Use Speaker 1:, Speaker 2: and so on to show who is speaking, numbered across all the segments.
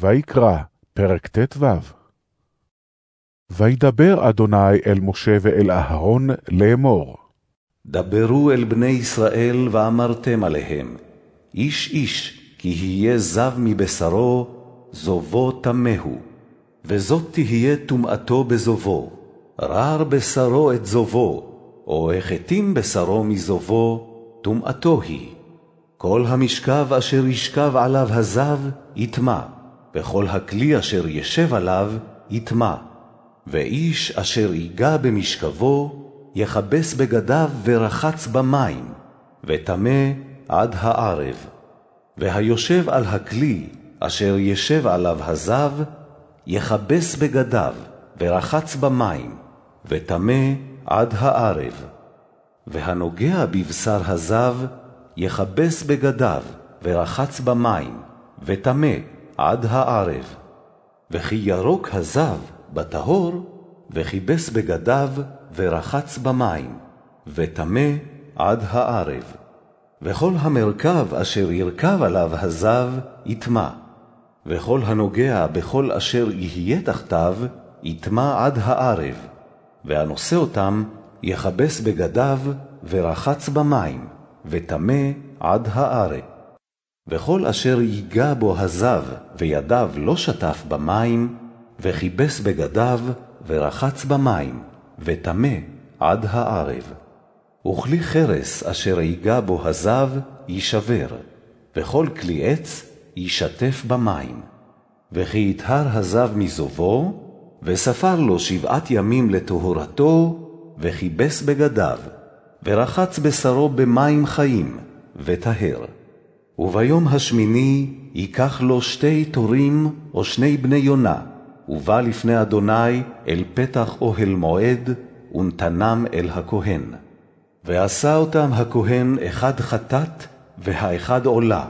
Speaker 1: ויקרא, פרק ט"ו. וידבר אדוני אל משה ואל אהרון לאמור.
Speaker 2: דברו אל בני ישראל ואמרתם עליהם, איש איש כי יהיה זב מבשרו, זובו טמאו, וזאת תהיה טומאתו בזובו, רר בשרו את זובו, או החתים בשרו מזובו, טומאתו היא. כל המשכב אשר ישכב עליו הזב, יטמע. וכל הכלי אשר ישב עליו יטמע, ואיש אשר ייגע במשכבו, יכבס בגדיו ורחץ במים, וטמא עד הערב. והיושב על הכלי אשר ישב עליו הזב, יכבס בגדיו ורחץ במים, וטמא עד הערב. והנוגע בבשר הזב, יכבס בגדיו ורחץ במים, וטמא עד הערב. וכי ירוק הזב בטהור, וכיבס בגדיו, ורחץ במים, וטמא עד הערב. וכל המרכב אשר ירכב עליו הזב, יטמע. וכל הנוגע בכל אשר יהיה תחתיו, יטמע עד הערב. והנושא אותם, יכבס בגדיו, ורחץ במים, וטמא עד הערב. וכל אשר ייגע בו הזב, וידיו לא שטף במים, וכיבס בגדיו, ורחץ במים, וטמא עד הערב. וכלי חרס אשר ייגע בו הזב, יישבר, וכל כלי עץ יישטף במים. וכי יטהר הזב מזובו, וספר לו שבעת ימים לטהרתו, וכיבס בגדיו, ורחץ בשרו במים חיים, וטהר. וביום השמיני ייקח לו שתי תורים או שני בני יונה, ובא לפני אדוני אל פתח אוהל מועד, ונתנם אל הכהן. ועשה אותם הכהן אחד חטאת, והאחד עולה,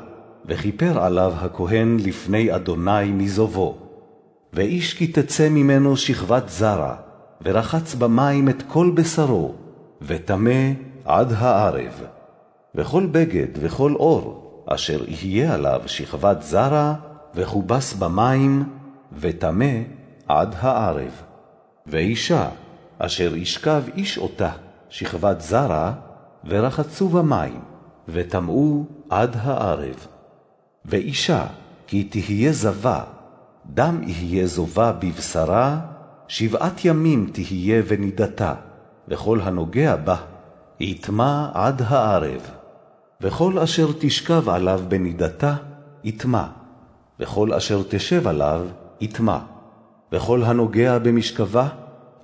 Speaker 2: וכיפר עליו הכהן לפני אדוני מזובו. ואיש כי תצא ממנו שכבת זרע, ורחץ במים את כל בשרו, וטמא עד הערב. וכל בגד וכל אור, אשר יהיה עליו שכבת זרע, וכובס במים, וטמא עד הערב. ואישה, אשר ישכב איש אותה שכבת זרע, ורחצו במים, וטמאו עד הערב. ואישה, כי תהיה זבה, דם יהיה זובה בבשרה, שבעת ימים תהיה ונידתה, וכל הנוגע בה, יטמע עד הערב. וכל אשר תשכב עליו בנידתה, יטמע, וכל אשר תשב עליו, יטמע, וכל הנוגע במשכבה,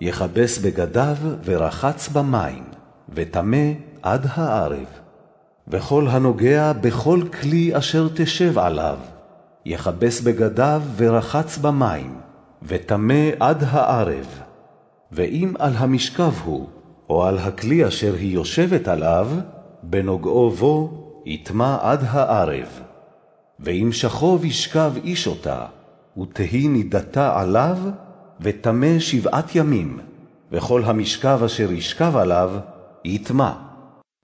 Speaker 2: יכבס בגדיו ורחץ במים, וטמא עד הערב. וכל הנוגע בכל כלי אשר תשב עליו, יכבס בגדיו ורחץ במים, וטמא עד הערב. ואם על המשכב הוא, או על הכלי אשר היא יושבת עליו, בנוגעו בו יטמע עד הערב. ואם שכוב ישכב איש אותה, ותהי נידתה עליו, וטמא שבעת ימים, וכל המשכב אשר ישכב עליו, יטמע.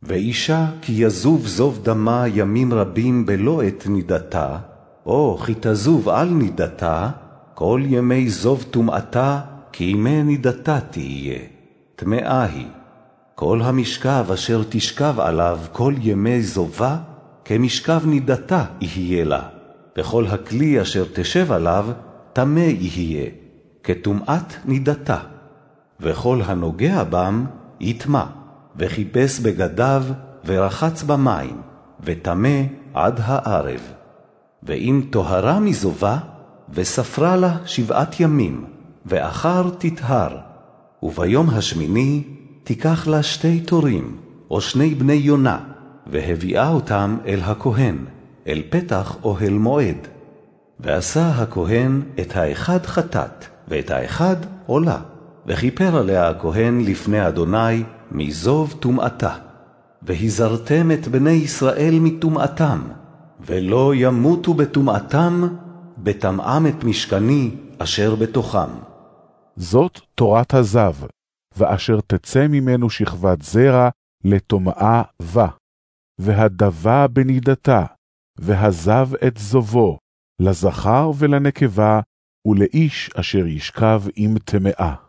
Speaker 2: ואישה כי יזוב זוב דמה ימים רבים בלא עת נידתה, או כי תזוב על נידתה, כל ימי זוב טומאתה, כי ימי נידתה תהיה, טמאה היא. כל המשכב אשר תשכב עליו כל ימי זובה, כמשכב נידתה יהיה לה, וכל הכלי אשר תשב עליו, טמא יהיה, כטומאת נידתה. וכל הנוגע בם, יטמע, וכיבס בגדיו, ורחץ במים, וטמא עד הערב. ואם טהרה מזובה, וספרה לה שבעת ימים, ואחר תטהר, וביום השמיני תיקח לה שתי תורים, או שני בני יונה, והביאה אותם אל הכהן, אל פתח אוהל מועד. ועשה הכהן את האחד חטאת, ואת האחד עולה, וכיפר עליה הכהן לפני אדוני מזוב טומאתה. והזרתם את בני ישראל מטומאתם, ולא ימותו בטומאתם, בטמאם את משכני אשר בתוכם.
Speaker 1: זאת תורת הזב, ואשר תצא ממנו שכבת זרע לטומאה בה, והדבה בנידתה, והזב את זובו, לזכר ולנקבה, ולאיש אשר ישכב עם טמאה.